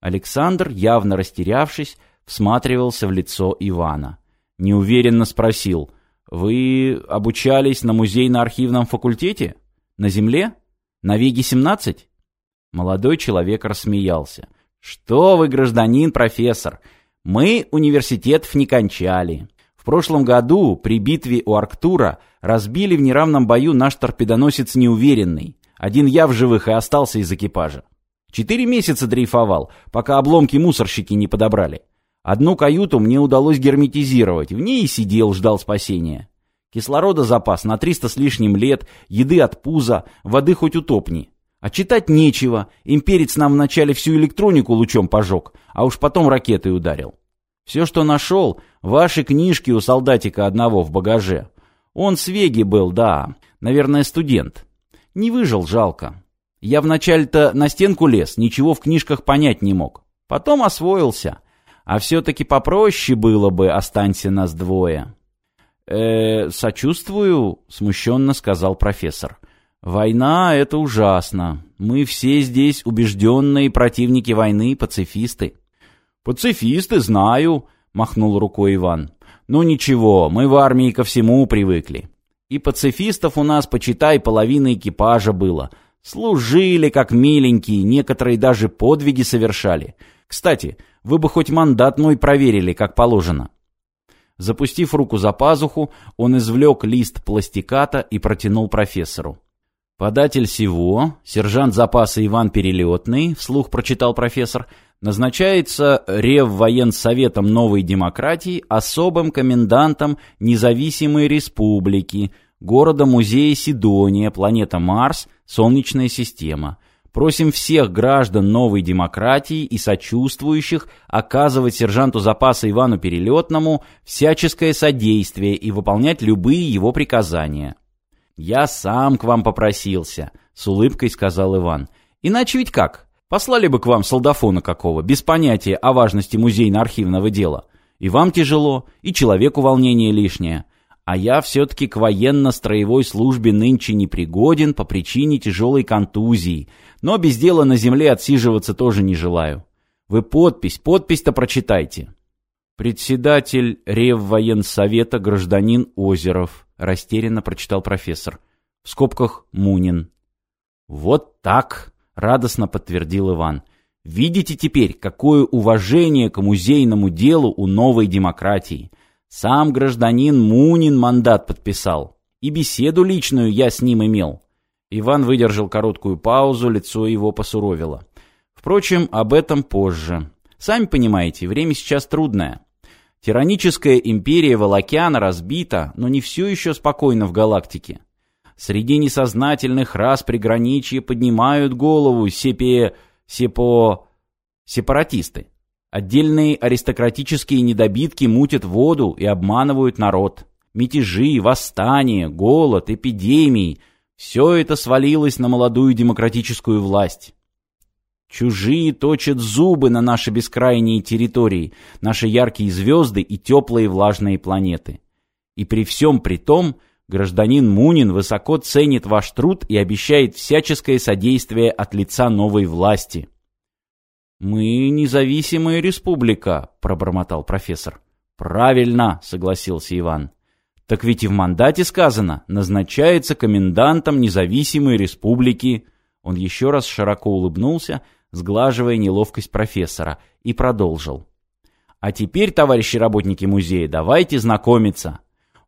Александр, явно растерявшись, всматривался в лицо Ивана. Неуверенно спросил, «Вы обучались на музейно-архивном факультете? На Земле? На Веге-17?» Молодой человек рассмеялся. «Что вы, гражданин профессор, мы университетов не кончали. В прошлом году при битве у Арктура разбили в неравном бою наш торпедоносец неуверенный. Один я в живых и остался из экипажа. Четыре месяца дрейфовал, пока обломки мусорщики не подобрали. Одну каюту мне удалось герметизировать, в ней и сидел, ждал спасения. Кислорода запас на триста с лишним лет, еды от пуза, воды хоть утопни. А читать нечего, имперец нам вначале всю электронику лучом пожег, а уж потом ракетой ударил. Все, что нашел, ваши книжки у солдатика одного в багаже. Он с Веги был, да, наверное, студент. Не выжил, жалко. Я вначале-то на стенку лез, ничего в книжках понять не мог. Потом освоился. А все-таки попроще было бы, останься нас двое. э сочувствую», — смущенно сказал профессор. «Война — это ужасно. Мы все здесь убежденные противники войны, пацифисты». «Пацифисты, знаю», — махнул рукой Иван. «Ну ничего, мы в армии ко всему привыкли. И пацифистов у нас, почитай, половина экипажа было. Служили как миленькие, некоторые даже подвиги совершали. Кстати, вы бы хоть мандат мой проверили, как положено». Запустив руку за пазуху, он извлек лист пластиката и протянул профессору. «Податель сего, сержант запаса Иван Перелетный», — вслух прочитал профессор, назначается Реввоенсоветом новой демократии особым комендантом независимой республики, города-музея Сидония, планета Марс, Солнечная система. Просим всех граждан новой демократии и сочувствующих оказывать сержанту запаса Ивану Перелетному всяческое содействие и выполнять любые его приказания. «Я сам к вам попросился», — с улыбкой сказал Иван. «Иначе ведь как? Послали бы к вам солдафона какого, без понятия о важности музейно-архивного дела. И вам тяжело, и человеку волнение лишнее. А я все-таки к военно-строевой службе нынче не пригоден по причине тяжелой контузии, но без дела на земле отсиживаться тоже не желаю. Вы подпись, подпись-то прочитайте». Председатель Реввоенсовета гражданин Озеров, растерянно прочитал профессор. В скобках Мунин. Вот так, радостно подтвердил Иван. Видите теперь, какое уважение к музейному делу у новой демократии. Сам гражданин Мунин мандат подписал. И беседу личную я с ним имел. Иван выдержал короткую паузу, лицо его посуровило. Впрочем, об этом позже. Сами понимаете, время сейчас трудное. Тираническая империя Волокяна разбита, но не все еще спокойно в галактике. Среди несознательных рас приграничья поднимают голову сепе... сепо... сепаратисты. Отдельные аристократические недобитки мутят воду и обманывают народ. Мятежи, восстания, голод, эпидемии – все это свалилось на молодую демократическую власть. Чужие точат зубы на наши бескрайние территории, наши яркие звезды и теплые влажные планеты. И при всем при том, гражданин Мунин высоко ценит ваш труд и обещает всяческое содействие от лица новой власти. «Мы независимая республика», — пробормотал профессор. «Правильно», — согласился Иван. «Так ведь и в мандате сказано, назначается комендантом независимой республики». Он еще раз широко улыбнулся, — сглаживая неловкость профессора, и продолжил. «А теперь, товарищи работники музея, давайте знакомиться.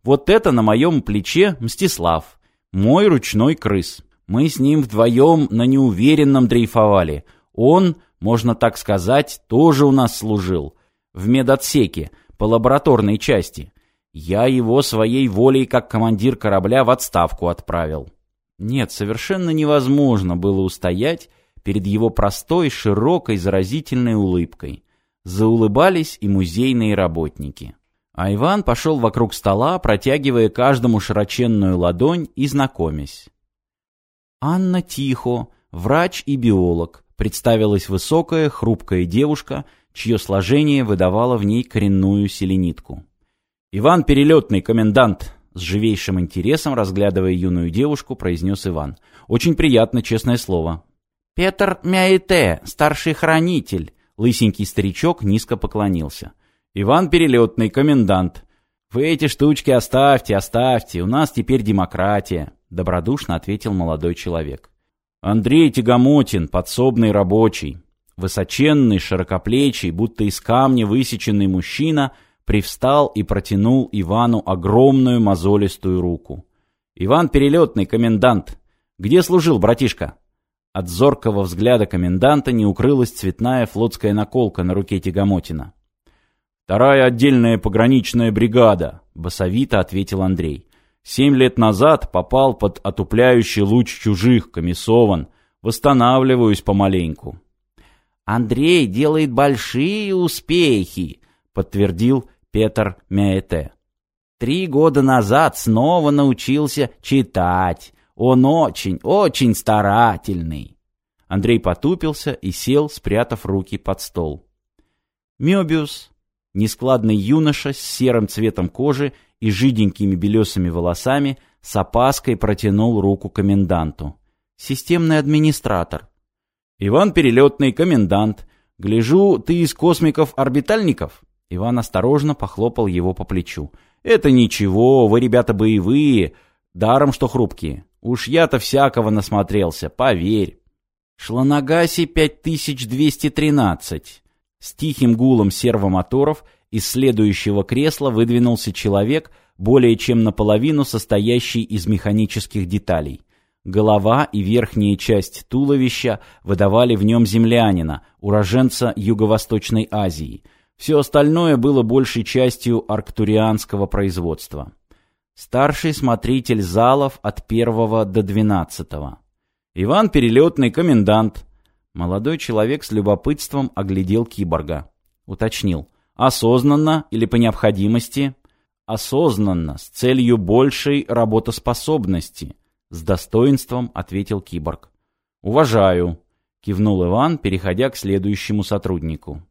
Вот это на моем плече Мстислав, мой ручной крыс. Мы с ним вдвоем на неуверенном дрейфовали. Он, можно так сказать, тоже у нас служил. В медотсеке, по лабораторной части. Я его своей волей как командир корабля в отставку отправил. Нет, совершенно невозможно было устоять перед его простой, широкой, заразительной улыбкой. Заулыбались и музейные работники. А Иван пошел вокруг стола, протягивая каждому широченную ладонь и знакомясь. Анна Тихо, врач и биолог, представилась высокая, хрупкая девушка, чье сложение выдавало в ней коренную селенитку. «Иван Перелетный, комендант!» С живейшим интересом, разглядывая юную девушку, произнес Иван. «Очень приятно, честное слово». «Петр Мяете, старший хранитель», Лысенький старичок низко поклонился. «Иван Перелетный, комендант. Вы эти штучки оставьте, оставьте, у нас теперь демократия», — добродушно ответил молодой человек. Андрей Тягомотин, подсобный рабочий. Высоченный, широкоплечий, будто из камня высеченный мужчина, привстал и протянул Ивану огромную мозолистую руку. «Иван Перелетный, комендант. Где служил, братишка?» От зоркого взгляда коменданта не укрылась цветная флотская наколка на руке Тягомотина. «Вторая отдельная пограничная бригада», — басовито ответил Андрей. «Семь лет назад попал под отупляющий луч чужих, комиссован. Восстанавливаюсь помаленьку». «Андрей делает большие успехи», — подтвердил Петр Мяете. «Три года назад снова научился читать. Он очень, очень старательный. Андрей потупился и сел, спрятав руки под стол. Мёбиус, нескладный юноша с серым цветом кожи и жиденькими белесыми волосами, с опаской протянул руку коменданту. Системный администратор. Иван Перелетный, комендант. Гляжу, ты из космиков-орбитальников? Иван осторожно похлопал его по плечу. Это ничего, вы ребята боевые, даром что хрупкие. Уж я-то всякого насмотрелся, поверь. Шланагаси 5213. С тихим гулом сервомоторов из следующего кресла выдвинулся человек, более чем наполовину состоящий из механических деталей. Голова и верхняя часть туловища выдавали в нем землянина, уроженца Юго-Восточной Азии. Все остальное было большей частью арктурианского производства. Старший смотритель залов от первого до двенадцатого. Иван Перелетный, комендант. Молодой человек с любопытством оглядел киборга. Уточнил. Осознанно или по необходимости? Осознанно, с целью большей работоспособности. С достоинством ответил киборг. Уважаю, кивнул Иван, переходя к следующему сотруднику.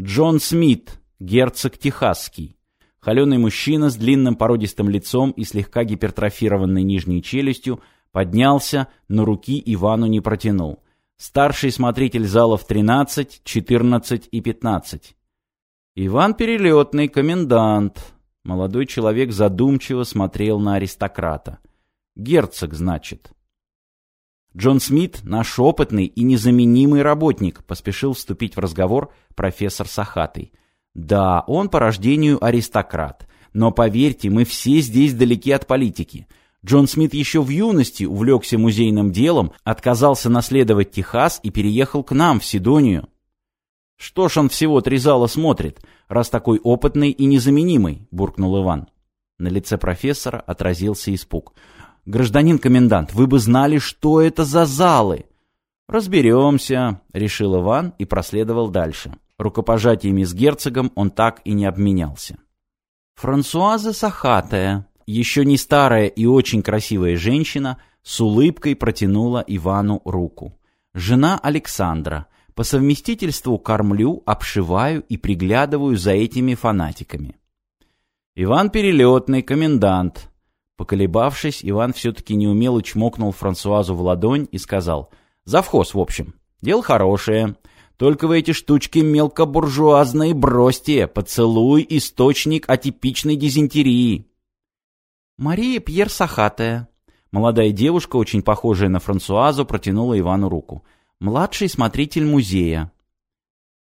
Джон Смит, герцог Техасский. Холеный мужчина с длинным породистым лицом и слегка гипертрофированной нижней челюстью поднялся, но руки Ивану не протянул. Старший смотритель залов 13, 14 и 15. Иван Перелетный, комендант. Молодой человек задумчиво смотрел на аристократа. Герцог, значит. Джон Смит, наш опытный и незаменимый работник, поспешил вступить в разговор профессор Сахатый. Да, он по рождению аристократ. Но поверьте, мы все здесь далеки от политики. Джон Смит еще в юности увлекся музейным делом, отказался наследовать Техас и переехал к нам, в Сидонию. «Что ж он всего три зала смотрит, раз такой опытный и незаменимый?» — буркнул Иван. На лице профессора отразился испуг. «Гражданин комендант, вы бы знали, что это за залы!» «Разберемся», — решил Иван и проследовал дальше. Рукопожатиями с герцогом он так и не обменялся. Франсуаза Сахатая, еще не старая и очень красивая женщина, с улыбкой протянула Ивану руку. Жена Александра. По совместительству кормлю, обшиваю и приглядываю за этими фанатиками. Иван Перелетный, комендант. Поколебавшись, Иван все-таки неумело чмокнул Франсуазу в ладонь и сказал «Завхоз, в общем. Дело хорошее. Только вы эти штучки мелкобуржуазные бросьте. Поцелуй — источник атипичной дизентерии. Мария Пьер Сахатая. Молодая девушка, очень похожая на Франсуазу, протянула Ивану руку. Младший смотритель музея.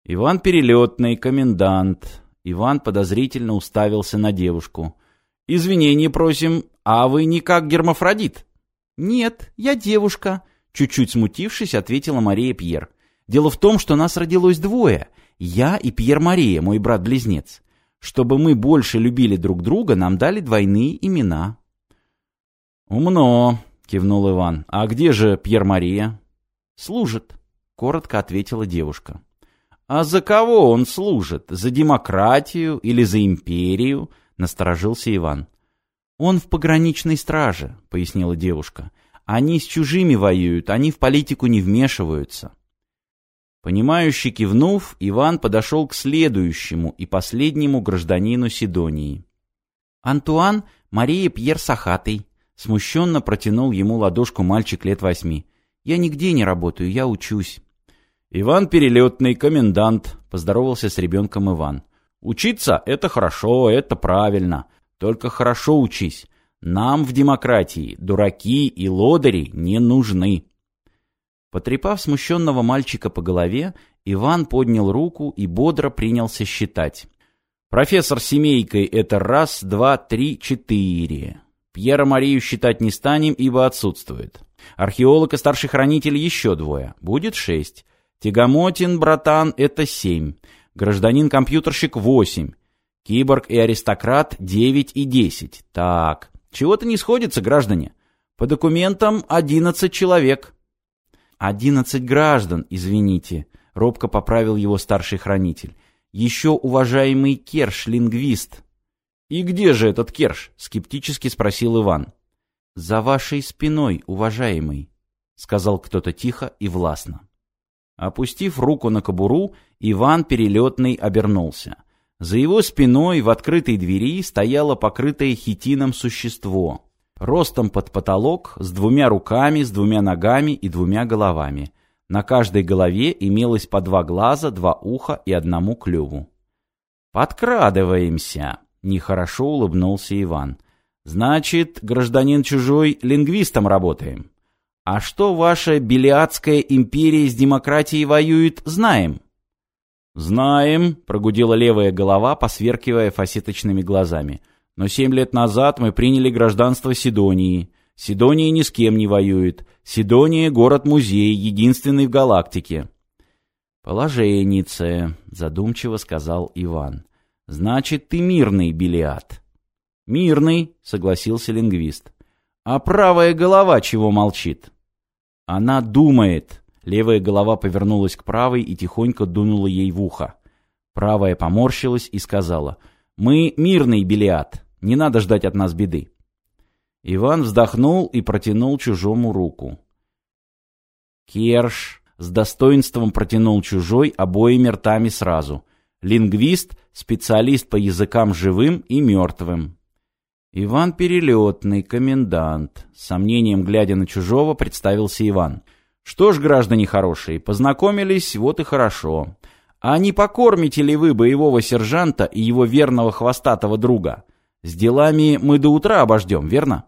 Иван Перелетный, комендант. Иван подозрительно уставился на девушку. «Извинения просим, а вы не как гермафродит?» «Нет, я девушка», — чуть-чуть смутившись, ответила Мария Пьер. Дело в том, что нас родилось двое. Я и Пьер Мария, мой брат-близнец. Чтобы мы больше любили друг друга, нам дали двойные имена. «Умно», — кивнул Иван. «А где же Пьер Мария?» «Служит», — коротко ответила девушка. «А за кого он служит? За демократию или за империю?» — насторожился Иван. «Он в пограничной страже», — пояснила девушка. «Они с чужими воюют, они в политику не вмешиваются». Понимающе кивнув, Иван подошел к следующему и последнему гражданину Сидонии. «Антуан Мария Пьер Сахатый», — смущенно протянул ему ладошку мальчик лет восьми. «Я нигде не работаю, я учусь». «Иван Перелетный, комендант», — поздоровался с ребенком Иван. «Учиться — это хорошо, это правильно. Только хорошо учись. Нам в демократии дураки и лодыри не нужны». Потрепав смущенного мальчика по голове, Иван поднял руку и бодро принялся считать. «Профессор семейкой — это раз, два, три, четыре. Пьера Марию считать не станем, ибо отсутствует. Археолог и старший хранитель еще двое. Будет шесть. Тягомотин, братан, это семь. Гражданин-компьютерщик восемь. Киборг и аристократ девять и десять. Так, чего-то не сходится, граждане. По документам одиннадцать человек. Одиннадцать граждан, извините, робко поправил его старший хранитель. Еще уважаемый Керш, лингвист. И где же этот Керш? скептически спросил Иван. За вашей спиной, уважаемый, сказал кто-то тихо и властно. Опустив руку на кобуру, Иван Перелетный обернулся. За его спиной в открытой двери стояло покрытое хитином существо. Ростом под потолок, с двумя руками, с двумя ногами и двумя головами. На каждой голове имелось по два глаза, два уха и одному клюву. «Подкрадываемся!» — нехорошо улыбнулся Иван. «Значит, гражданин чужой, лингвистом работаем. А что ваша Белиадская империя с демократией воюет, знаем. Знаем, прогудела левая голова, посверкивая фасеточными глазами. Но семь лет назад мы приняли гражданство Сидонии. Сидония ни с кем не воюет. Сидония — город-музей, единственный в галактике. «Положеннице», — задумчиво сказал Иван. «Значит, ты мирный, Белиад». «Мирный», — согласился лингвист. «А правая голова чего молчит?» Она думает. Левая голова повернулась к правой и тихонько дунула ей в ухо. Правая поморщилась и сказала, «Мы мирный Белиад, не надо ждать от нас беды». Иван вздохнул и протянул чужому руку. Керш с достоинством протянул чужой обоими ртами сразу. Лингвист, специалист по языкам живым и мертвым. «Иван Перелетный, комендант», — с сомнением глядя на чужого, представился Иван. «Что ж, граждане хорошие, познакомились, вот и хорошо. А не покормите ли вы боевого сержанта и его верного хвостатого друга? С делами мы до утра обождем, верно?»